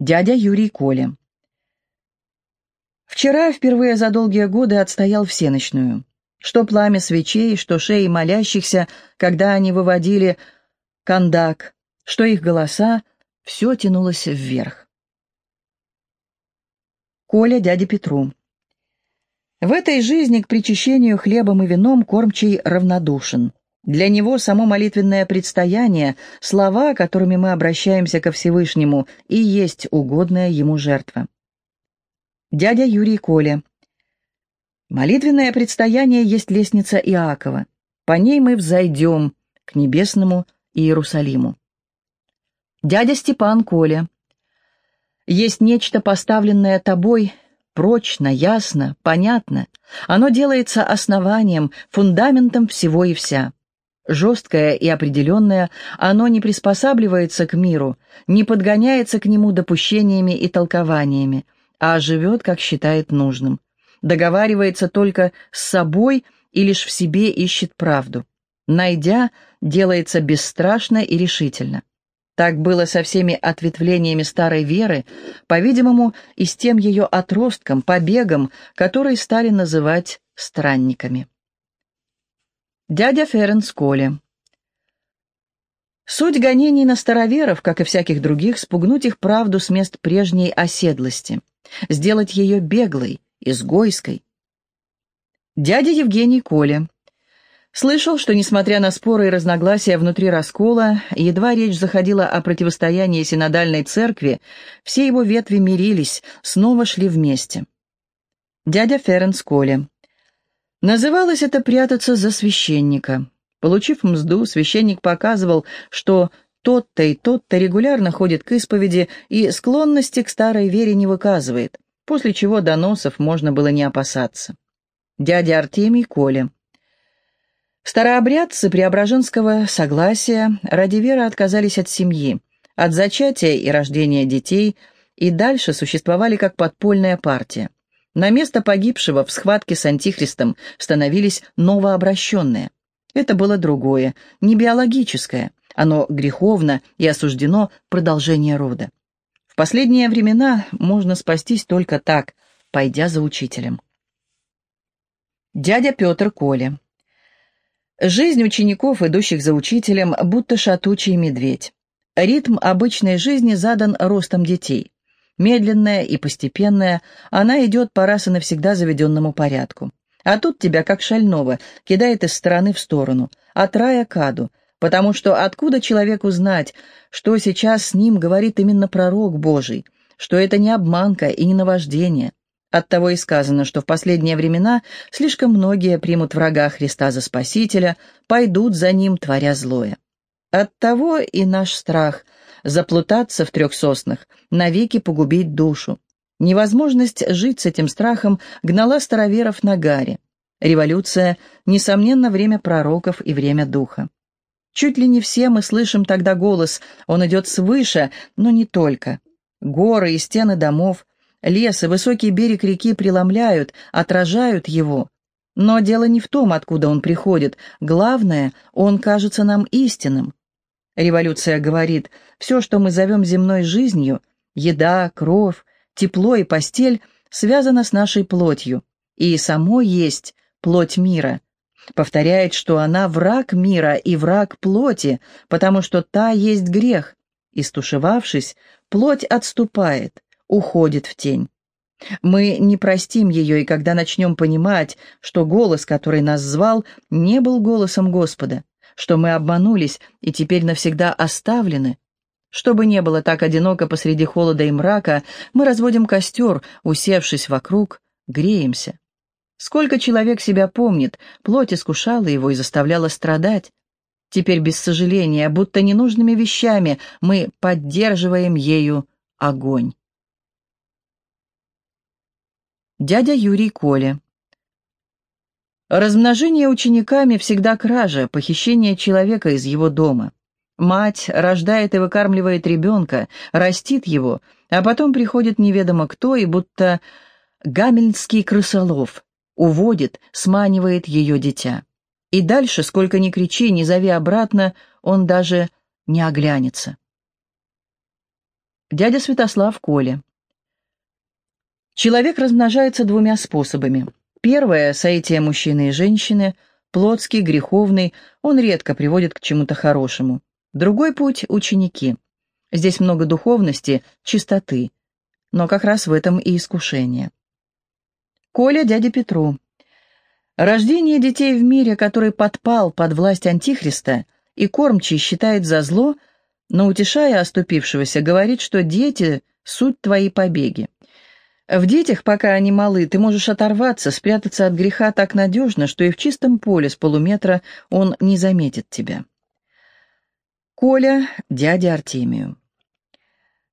Дядя Юрий Коля. Вчера впервые за долгие годы отстоял всеночную. Что пламя свечей, что шеи молящихся, когда они выводили кандак, что их голоса, все тянулось вверх. Коля дяде Петру. В этой жизни к причащению хлебом и вином кормчий равнодушен. Для него само молитвенное предстояние, слова, которыми мы обращаемся ко Всевышнему, и есть угодная ему жертва. Дядя Юрий Коля. Молитвенное предстояние есть лестница Иакова. По ней мы взойдем к небесному Иерусалиму. Дядя Степан Коля. Есть нечто, поставленное тобой, прочно, ясно, понятно. Оно делается основанием, фундаментом всего и вся. Жесткое и определенное, оно не приспосабливается к миру, не подгоняется к нему допущениями и толкованиями, а живет, как считает нужным. Договаривается только с собой и лишь в себе ищет правду. Найдя, делается бесстрашно и решительно. Так было со всеми ответвлениями старой веры, по-видимому, и с тем ее отростком, побегом, который стали называть странниками. Дядя Ференс Коли. Суть гонений на староверов, как и всяких других, спугнуть их правду с мест прежней оседлости, сделать ее беглой, изгойской. Дядя Евгений Коля. Слышал, что, несмотря на споры и разногласия внутри раскола, едва речь заходила о противостоянии синодальной церкви, все его ветви мирились, снова шли вместе. Дядя Ференс Коля. Называлось это «прятаться за священника». Получив мзду, священник показывал, что тот-то и тот-то регулярно ходит к исповеди и склонности к старой вере не выказывает, после чего доносов можно было не опасаться. Дядя Артемий Коля. Старообрядцы Преображенского согласия ради веры отказались от семьи, от зачатия и рождения детей и дальше существовали как подпольная партия. На место погибшего в схватке с Антихристом становились новообращенные. Это было другое, не биологическое, оно греховно и осуждено продолжение рода. В последние времена можно спастись только так, пойдя за учителем. Дядя Петр Коля Жизнь учеников, идущих за учителем, будто шатучий медведь. Ритм обычной жизни задан ростом детей. Медленная и постепенная, она идет по раз и навсегда заведенному порядку. А тут тебя, как шального, кидает из стороны в сторону, от рая к аду, потому что откуда человеку знать, что сейчас с ним говорит именно пророк Божий, что это не обманка и не наваждение, Оттого и сказано, что в последние времена слишком многие примут врага Христа за Спасителя, пойдут за Ним, творя злое. Оттого и наш страх — заплутаться в трех соснах, навеки погубить душу. Невозможность жить с этим страхом гнала староверов на гаре. Революция — несомненно время пророков и время духа. Чуть ли не все мы слышим тогда голос, он идет свыше, но не только. Горы и стены домов, Лес и высокий берег реки преломляют, отражают его. Но дело не в том, откуда он приходит. Главное, он кажется нам истинным. Революция говорит, все, что мы зовем земной жизнью, еда, кровь, тепло и постель, связано с нашей плотью. И само есть плоть мира. Повторяет, что она враг мира и враг плоти, потому что та есть грех. Истушевавшись, плоть отступает уходит в тень. Мы не простим ее, и когда начнем понимать, что голос, который нас звал, не был голосом Господа, что мы обманулись и теперь навсегда оставлены, чтобы не было так одиноко посреди холода и мрака, мы разводим костер, усевшись вокруг, греемся. Сколько человек себя помнит, плоть искушала его и заставляла страдать. Теперь без сожаления, будто ненужными вещами, мы поддерживаем ею огонь. Дядя Юрий Коля. Размножение учениками всегда кража, похищение человека из его дома. Мать рождает и выкармливает ребенка, растит его, а потом приходит неведомо кто и будто гамельнский крысолов уводит, сманивает ее дитя. И дальше, сколько ни кричи, ни зови обратно, он даже не оглянется. Дядя Святослав Коля. Человек размножается двумя способами. Первое – соитие мужчины и женщины, плотский, греховный, он редко приводит к чему-то хорошему. Другой путь – ученики. Здесь много духовности, чистоты. Но как раз в этом и искушение. Коля дяде Петру. Рождение детей в мире, который подпал под власть Антихриста, и кормчий считает за зло, но, утешая оступившегося, говорит, что дети — суть твои побеги. В детях, пока они малы, ты можешь оторваться, спрятаться от греха так надежно, что и в чистом поле с полуметра он не заметит тебя. Коля, дядя Артемию.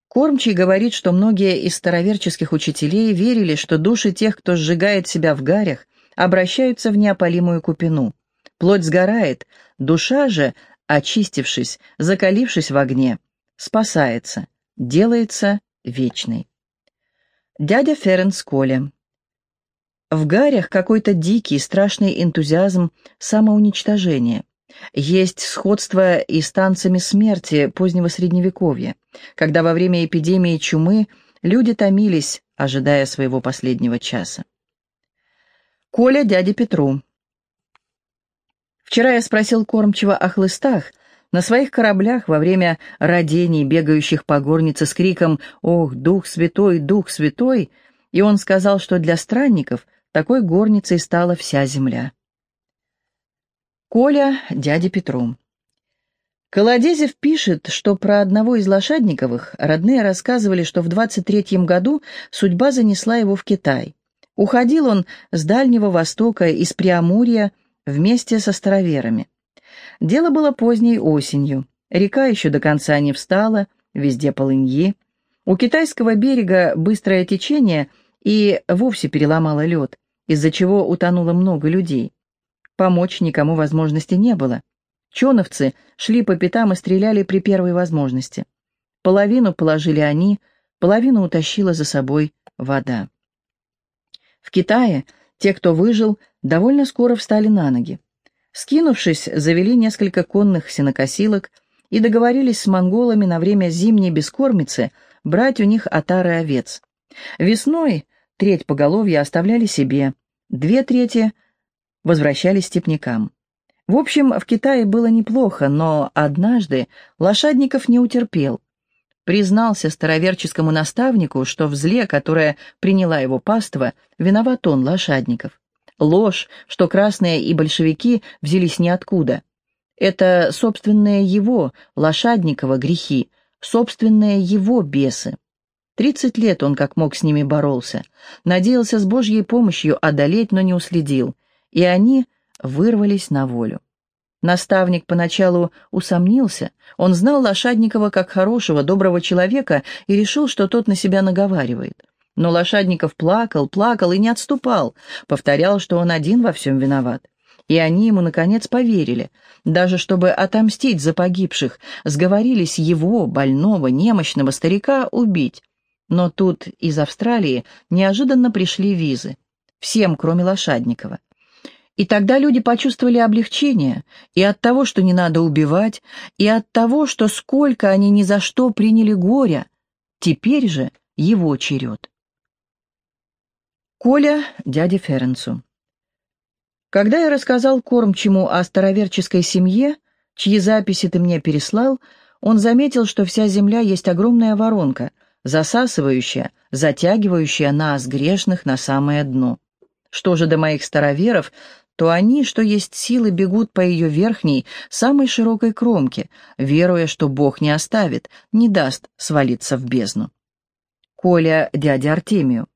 Кормчий говорит, что многие из староверческих учителей верили, что души тех, кто сжигает себя в гарях, обращаются в неопалимую купину. Плоть сгорает, душа же, очистившись, закалившись в огне, спасается, делается вечной. Дядя Ференс Коля. В гарях какой-то дикий, страшный энтузиазм самоуничтожения. Есть сходство и с танцами смерти позднего Средневековья, когда во время эпидемии чумы люди томились, ожидая своего последнего часа. Коля дяде Петру. Вчера я спросил кормчего о хлыстах, на своих кораблях во время родений, бегающих по горнице с криком «Ох, Дух Святой, Дух Святой!» и он сказал, что для странников такой горницей стала вся земля. Коля дяде Петру. Колодезев пишет, что про одного из лошадниковых родные рассказывали, что в 23-м году судьба занесла его в Китай. Уходил он с Дальнего Востока, из Преамурья, вместе со староверами. Дело было поздней осенью. Река еще до конца не встала, везде полыньи. У китайского берега быстрое течение и вовсе переломало лед, из-за чего утонуло много людей. Помочь никому возможности не было. Чоновцы шли по пятам и стреляли при первой возможности. Половину положили они, половину утащила за собой вода. В Китае те, кто выжил, довольно скоро встали на ноги. Скинувшись, завели несколько конных сенокосилок и договорились с монголами на время зимней бескормицы брать у них отары овец. Весной треть поголовья оставляли себе, две трети возвращались степнякам. В общем, в Китае было неплохо, но однажды Лошадников не утерпел. Признался староверческому наставнику, что в зле, которое приняла его паства, виноват он, Лошадников. Ложь, что красные и большевики взялись ниоткуда. Это собственные его, Лошадникова, грехи, собственные его бесы. Тридцать лет он как мог с ними боролся, надеялся с Божьей помощью одолеть, но не уследил, и они вырвались на волю. Наставник поначалу усомнился, он знал Лошадникова как хорошего, доброго человека и решил, что тот на себя наговаривает. Но Лошадников плакал, плакал и не отступал, повторял, что он один во всем виноват. И они ему, наконец, поверили. Даже чтобы отомстить за погибших, сговорились его, больного, немощного старика, убить. Но тут из Австралии неожиданно пришли визы. Всем, кроме Лошадникова. И тогда люди почувствовали облегчение и от того, что не надо убивать, и от того, что сколько они ни за что приняли горя. Теперь же его черед. Коля дяде Ференцу. Когда я рассказал кормчему о староверческой семье, чьи записи ты мне переслал, он заметил, что вся земля есть огромная воронка, засасывающая, затягивающая нас, грешных, на самое дно. Что же до моих староверов, то они, что есть силы, бегут по ее верхней, самой широкой кромке, веруя, что Бог не оставит, не даст свалиться в бездну. Коля дядя Артемию.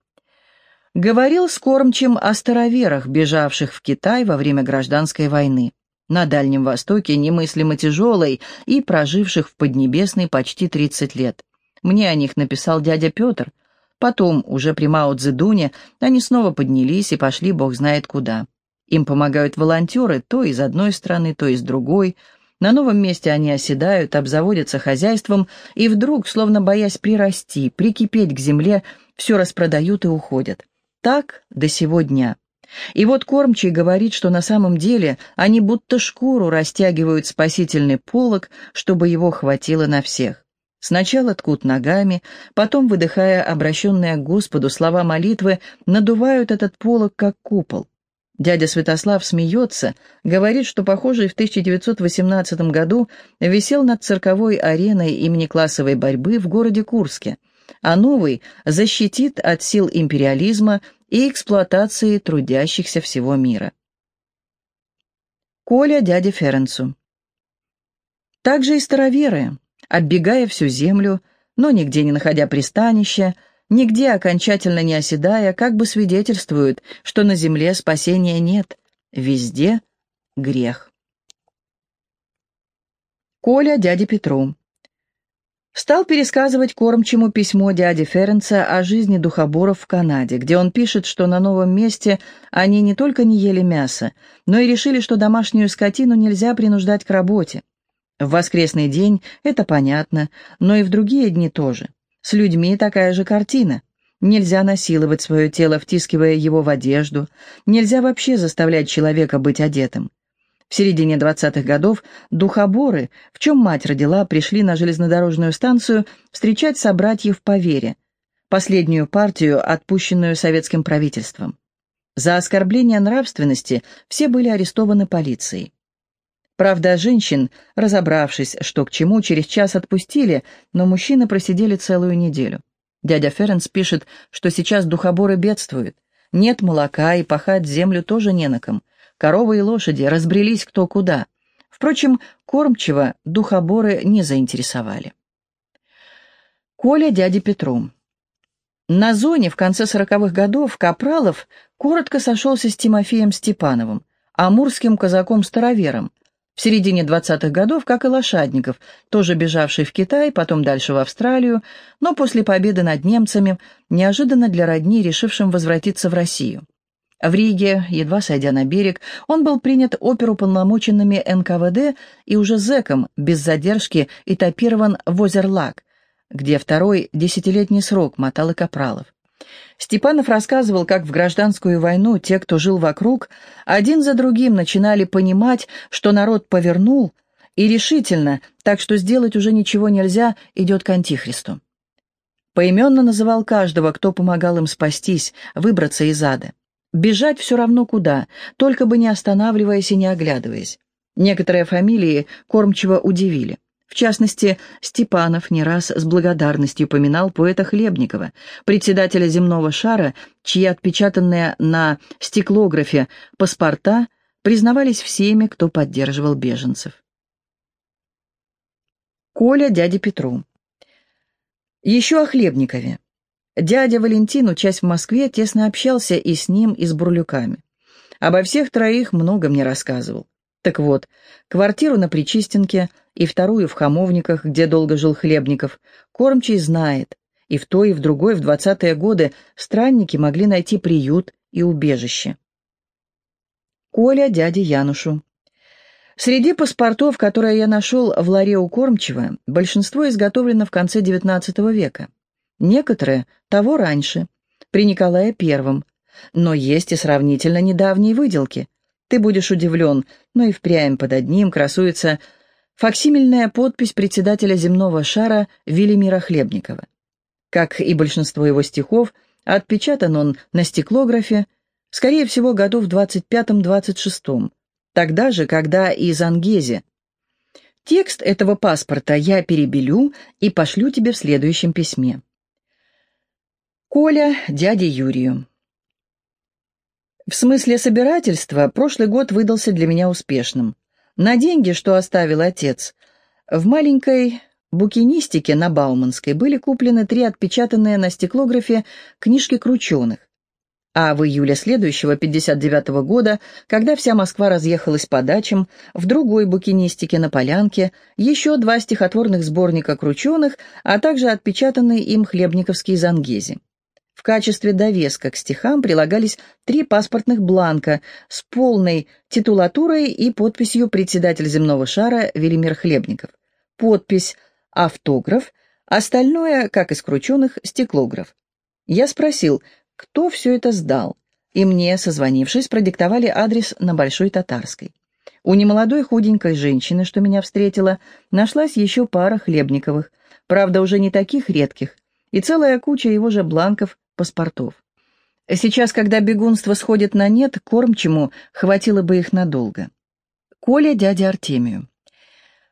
Говорил с кормчим о староверах, бежавших в Китай во время гражданской войны, на Дальнем Востоке немыслимо тяжелой и проживших в Поднебесной почти 30 лет. Мне о них написал дядя Петр. Потом, уже при Мао Цзэдуне, они снова поднялись и пошли бог знает куда. Им помогают волонтеры то из одной страны, то из другой. На новом месте они оседают, обзаводятся хозяйством и вдруг, словно боясь прирасти, прикипеть к земле, все распродают и уходят. Так до сего дня. И вот кормчий говорит, что на самом деле они будто шкуру растягивают спасительный полог, чтобы его хватило на всех. Сначала ткут ногами, потом, выдыхая обращенные к Господу слова молитвы, надувают этот полог, как купол. Дядя Святослав смеется, говорит, что похожий в 1918 году висел над цирковой ареной имени классовой борьбы в городе Курске, а новый защитит от сил империализма и эксплуатации трудящихся всего мира. Коля дяде Ференцу. Также и староверы, оббегая всю землю, но нигде не находя пристанища, нигде окончательно не оседая, как бы свидетельствуют, что на земле спасения нет, везде грех. Коля дяде Петру. Стал пересказывать кормчему письмо дяди Ференца о жизни духоборов в Канаде, где он пишет, что на новом месте они не только не ели мясо, но и решили, что домашнюю скотину нельзя принуждать к работе. В воскресный день это понятно, но и в другие дни тоже. С людьми такая же картина. Нельзя насиловать свое тело, втискивая его в одежду. Нельзя вообще заставлять человека быть одетым. В середине 20-х годов духоборы, в чем мать родила, пришли на железнодорожную станцию встречать собратьев по вере, последнюю партию, отпущенную советским правительством. За оскорбление нравственности все были арестованы полицией. Правда, женщин, разобравшись, что к чему, через час отпустили, но мужчины просидели целую неделю. Дядя Ференс пишет, что сейчас духоборы бедствуют. Нет молока, и пахать землю тоже не на ком. Коровы и лошади разбрелись кто куда. Впрочем, кормчиво духоборы не заинтересовали. Коля дяде Петру. На зоне в конце сороковых годов Капралов коротко сошелся с Тимофеем Степановым, амурским казаком-старовером, в середине 20-х годов, как и Лошадников, тоже бежавший в Китай, потом дальше в Австралию, но после победы над немцами, неожиданно для родни, решившим возвратиться в Россию. В Риге, едва сойдя на берег, он был принят оперуполномоченными НКВД и уже зэком, без задержки, этапирован в Озерлак, где второй десятилетний срок мотал и Капралов. Степанов рассказывал, как в гражданскую войну те, кто жил вокруг, один за другим начинали понимать, что народ повернул, и решительно, так что сделать уже ничего нельзя, идет к Антихристу. Поименно называл каждого, кто помогал им спастись, выбраться из ада. Бежать все равно куда, только бы не останавливаясь и не оглядываясь. Некоторые фамилии кормчиво удивили. В частности, Степанов не раз с благодарностью поминал поэта Хлебникова, председателя земного шара, чьи отпечатанные на стеклографе паспорта признавались всеми, кто поддерживал беженцев. Коля дяде Петру. Еще о Хлебникове. Дядя Валентин, учась в Москве, тесно общался и с ним, и с Бурлюками. Обо всех троих много мне рассказывал. Так вот, квартиру на Причистенке и вторую в Хамовниках, где долго жил Хлебников, кормчий знает. И в той, и в другой в двадцатые годы странники могли найти приют и убежище. Коля дяде Янушу. Среди паспортов, которые я нашел в ларе у Кормчева, большинство изготовлено в конце XIX века. Некоторые того раньше, при Николае Первом, но есть и сравнительно недавние выделки – ты будешь удивлен, но и впрямь под одним красуется факсимильная подпись председателя земного шара Велимира Хлебникова. Как и большинство его стихов, отпечатан он на стеклографе, скорее всего, году в 25-26, тогда же, когда и Зангезе. Текст этого паспорта я перебелю и пошлю тебе в следующем письме. Коля дяде Юрию. В смысле собирательства прошлый год выдался для меня успешным. На деньги, что оставил отец, в маленькой букинистике на Бауманской были куплены три отпечатанные на стеклографе книжки крученых. А в июле следующего, 59 -го года, когда вся Москва разъехалась по дачам, в другой букинистике на Полянке еще два стихотворных сборника крученых, а также отпечатанный им хлебниковский зангези. В качестве довеска к стихам прилагались три паспортных бланка с полной титулатурой и подписью председатель земного шара Велимир Хлебников. Подпись «Автограф», остальное, как из крученых, стеклограф. Я спросил, кто все это сдал, и мне, созвонившись, продиктовали адрес на Большой Татарской. У немолодой худенькой женщины, что меня встретила, нашлась еще пара Хлебниковых, правда, уже не таких редких, и целая куча его же бланков паспортов. Сейчас, когда бегунство сходит на нет, кормчему хватило бы их надолго. Коля дядя Артемию.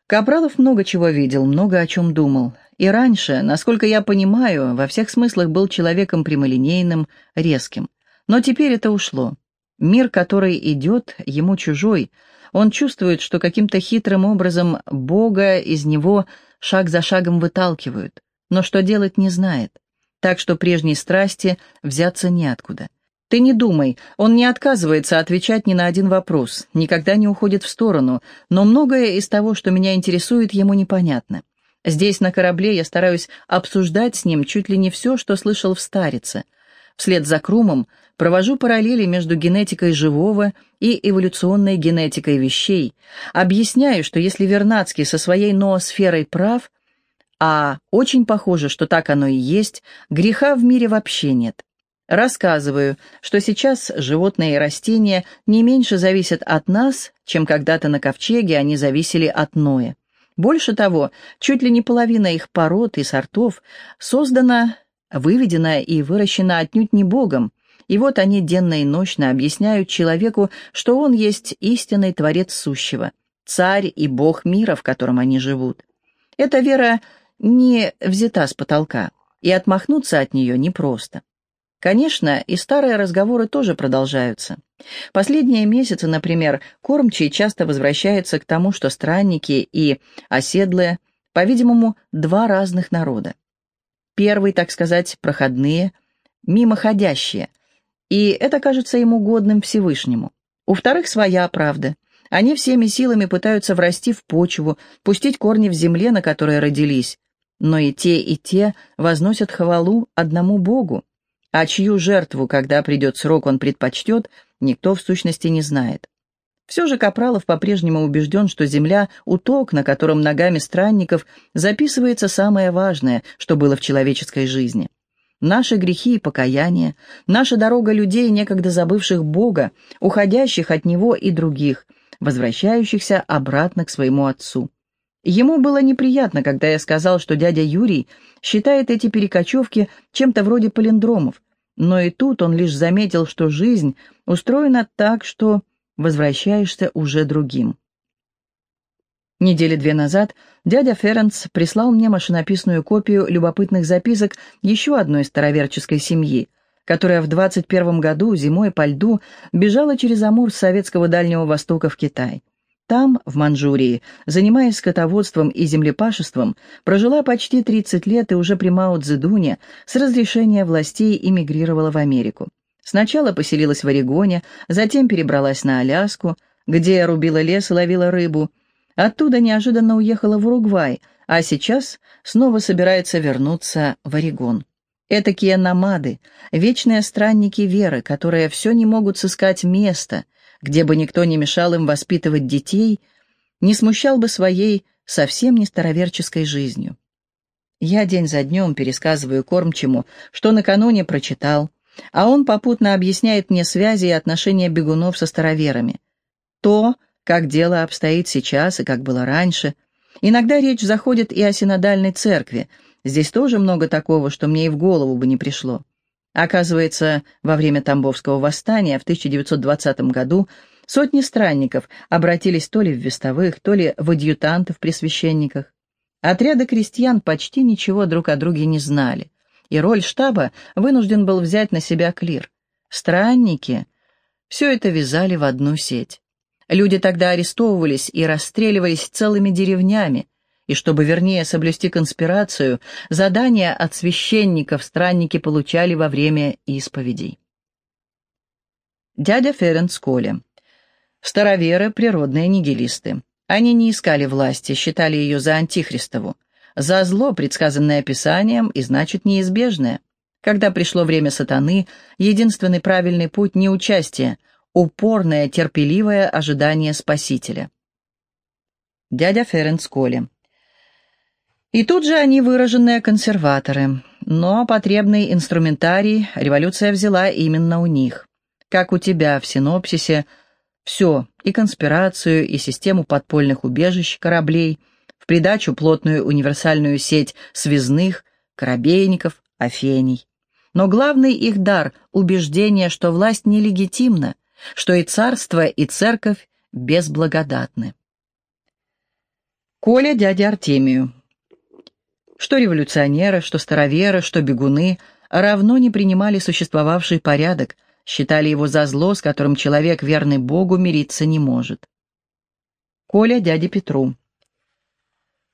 Капралов много чего видел, много о чем думал. И раньше, насколько я понимаю, во всех смыслах был человеком прямолинейным, резким. Но теперь это ушло. Мир, который идет, ему чужой. Он чувствует, что каким-то хитрым образом Бога из него шаг за шагом выталкивают, но что делать не знает. Так что прежней страсти взяться неоткуда. Ты не думай, он не отказывается отвечать ни на один вопрос, никогда не уходит в сторону, но многое из того, что меня интересует, ему непонятно. Здесь, на корабле, я стараюсь обсуждать с ним чуть ли не все, что слышал в Старице. Вслед за Крумом провожу параллели между генетикой живого и эволюционной генетикой вещей, объясняю, что если Вернадский со своей ноосферой прав, а очень похоже, что так оно и есть, греха в мире вообще нет. Рассказываю, что сейчас животные и растения не меньше зависят от нас, чем когда-то на ковчеге они зависели от Ноя. Больше того, чуть ли не половина их пород и сортов создана, выведена и выращена отнюдь не Богом, и вот они денно и ночно объясняют человеку, что он есть истинный Творец Сущего, Царь и Бог мира, в котором они живут. Эта вера не взята с потолка, и отмахнуться от нее непросто. Конечно, и старые разговоры тоже продолжаются. Последние месяцы, например, кормчий часто возвращается к тому, что странники и оседлые, по-видимому, два разных народа. Первый, так сказать, проходные, мимоходящие, и это кажется ему годным Всевышнему. У вторых своя правда. Они всеми силами пытаются врасти в почву, пустить корни в земле, на которой родились. Но и те, и те возносят хвалу одному Богу, а чью жертву, когда придет срок, он предпочтет, никто в сущности не знает. Все же Капралов по-прежнему убежден, что земля — уток, на котором ногами странников записывается самое важное, что было в человеческой жизни. Наши грехи и покаяние, наша дорога людей, некогда забывших Бога, уходящих от Него и других, возвращающихся обратно к своему Отцу. Ему было неприятно, когда я сказал, что дядя Юрий считает эти перекочевки чем-то вроде палиндромов, но и тут он лишь заметил, что жизнь устроена так, что возвращаешься уже другим. Недели две назад дядя Ференц прислал мне машинописную копию любопытных записок еще одной староверческой семьи, которая в 21 году зимой по льду бежала через Амур с советского Дальнего Востока в Китай. Там, в Манчжурии, занимаясь скотоводством и землепашеством, прожила почти 30 лет и уже при Мао Цзэдуне с разрешения властей эмигрировала в Америку. Сначала поселилась в Орегоне, затем перебралась на Аляску, где рубила лес и ловила рыбу. Оттуда неожиданно уехала в Уругвай, а сейчас снова собирается вернуться в Орегон. Этакие намады, вечные странники веры, которые все не могут сыскать места — где бы никто не мешал им воспитывать детей, не смущал бы своей совсем не староверческой жизнью. Я день за днем пересказываю кормчему, что накануне прочитал, а он попутно объясняет мне связи и отношения бегунов со староверами. То, как дело обстоит сейчас и как было раньше. Иногда речь заходит и о синодальной церкви. Здесь тоже много такого, что мне и в голову бы не пришло. Оказывается, во время Тамбовского восстания в 1920 году сотни странников обратились то ли в вестовых, то ли в адъютантов при священниках. Отряды крестьян почти ничего друг о друге не знали, и роль штаба вынужден был взять на себя клир. Странники все это вязали в одну сеть. Люди тогда арестовывались и расстреливались целыми деревнями, и чтобы вернее соблюсти конспирацию, задания от священников странники получали во время исповедей. Дядя Ференц Коле. Староверы — природные нигилисты. Они не искали власти, считали ее за антихристову. За зло, предсказанное Писанием, и значит неизбежное. Когда пришло время сатаны, единственный правильный путь — не участие, упорное, терпеливое ожидание Спасителя. Дядя Ференц Коле. И тут же они выраженные консерваторы. Но потребный инструментарий революция взяла именно у них. Как у тебя в синопсисе, все, и конспирацию, и систему подпольных убежищ, кораблей, В придачу плотную универсальную сеть связных, корабейников, афений. Но главный их дар — убеждение, что власть нелегитимна, что и царство, и церковь безблагодатны. Коля дядя Артемию. Что революционеры, что староверы, что бегуны равно не принимали существовавший порядок, считали его за зло, с которым человек, верный Богу, мириться не может. Коля дяде Петру.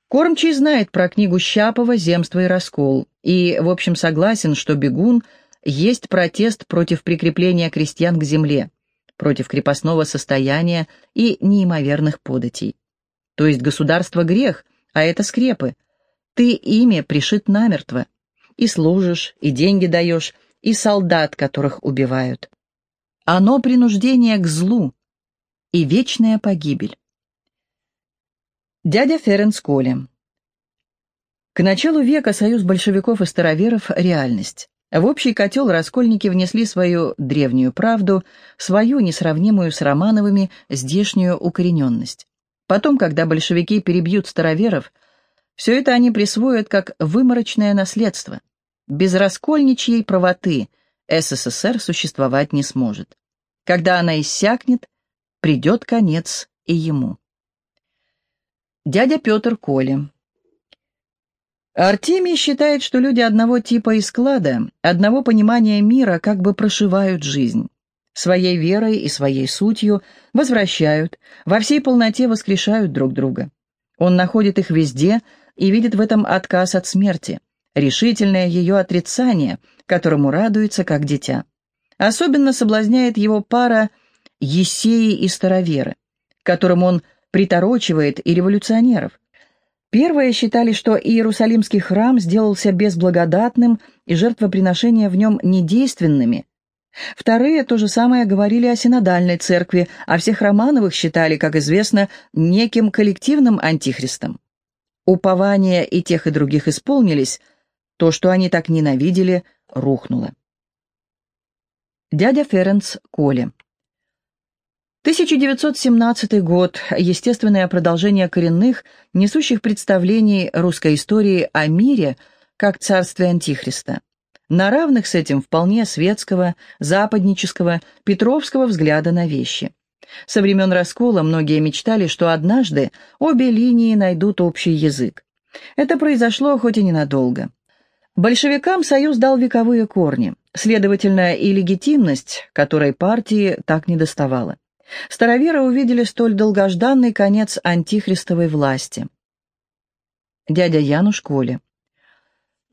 Кормчий знает про книгу Щапова «Земство и раскол» и, в общем, согласен, что бегун есть протест против прикрепления крестьян к земле, против крепостного состояния и неимоверных податей. То есть государство грех, а это скрепы. Ты ими пришит намертво. И служишь, и деньги даешь, и солдат, которых убивают. Оно принуждение к злу и вечная погибель. Дядя Ференс Коли. К началу века союз большевиков и староверов – реальность. В общий котел раскольники внесли свою древнюю правду, свою, несравнимую с Романовыми, здешнюю укорененность. Потом, когда большевики перебьют староверов, все это они присвоят как выморочное наследство. Без раскольничьей правоты СССР существовать не сможет. Когда она иссякнет, придет конец и ему. Дядя Петр Коли. Артемий считает, что люди одного типа и склада, одного понимания мира как бы прошивают жизнь. Своей верой и своей сутью возвращают, во всей полноте воскрешают друг друга. Он находит их везде и видит в этом отказ от смерти, решительное ее отрицание, которому радуется как дитя. Особенно соблазняет его пара Есеи и Староверы, которым он приторочивает и революционеров. Первые считали, что Иерусалимский храм сделался безблагодатным и жертвоприношения в нем недейственными. Вторые то же самое говорили о синодальной церкви, а всех Романовых считали, как известно, неким коллективным антихристом. Упования и тех, и других исполнились, то, что они так ненавидели, рухнуло. Дядя Ференц Коли 1917 год – естественное продолжение коренных, несущих представлений русской истории о мире как царстве Антихриста. На равных с этим вполне светского, западнического, петровского взгляда на вещи. Со времен раскола многие мечтали, что однажды обе линии найдут общий язык. Это произошло хоть и ненадолго. Большевикам союз дал вековые корни, следовательно, и легитимность, которой партии так недоставало. Староверы увидели столь долгожданный конец антихристовой власти. Дядя Януш Коли.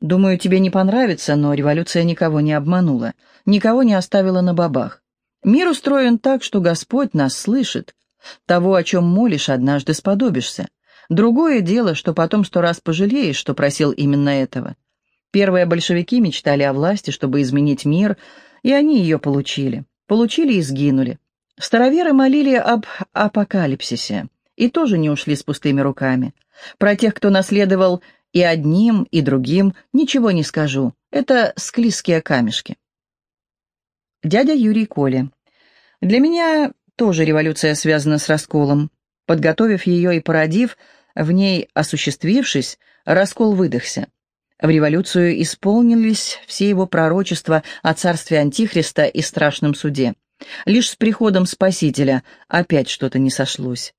Думаю, тебе не понравится, но революция никого не обманула, никого не оставила на бабах. Мир устроен так, что Господь нас слышит. Того, о чем молишь, однажды сподобишься. Другое дело, что потом сто раз пожалеешь, что просил именно этого. Первые большевики мечтали о власти, чтобы изменить мир, и они ее получили. Получили и сгинули. Староверы молили об апокалипсисе и тоже не ушли с пустыми руками. Про тех, кто наследовал и одним, и другим, ничего не скажу. Это склизкие камешки. Дядя Юрий Коля. Для меня тоже революция связана с расколом. Подготовив ее и породив, в ней осуществившись, раскол выдохся. В революцию исполнились все его пророчества о царстве Антихриста и страшном суде. Лишь с приходом Спасителя опять что-то не сошлось.